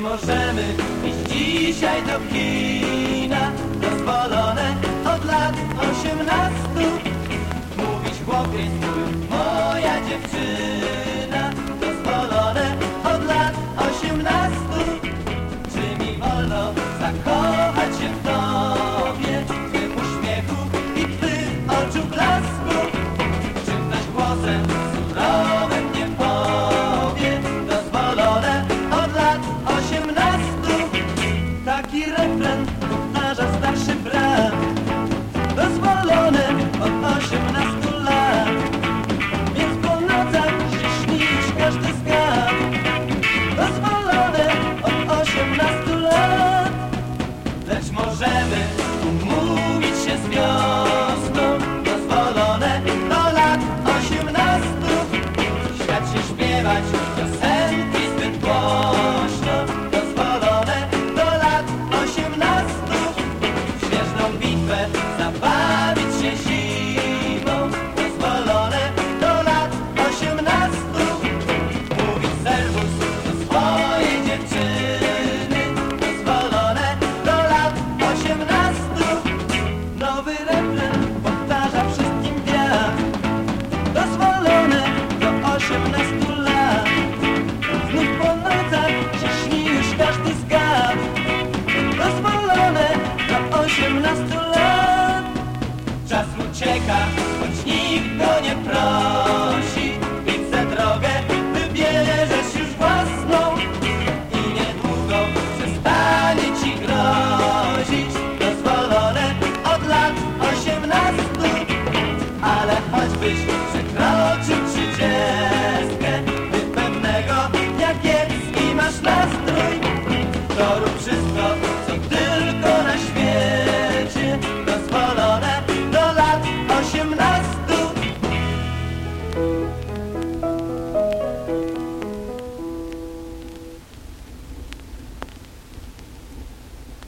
możemy iść dzisiaj do kina. Dozwolone od lat osiemnastu. Mówić chłopiec moja dziewczyna możemy umówić się z. choć nikt go nie prosi.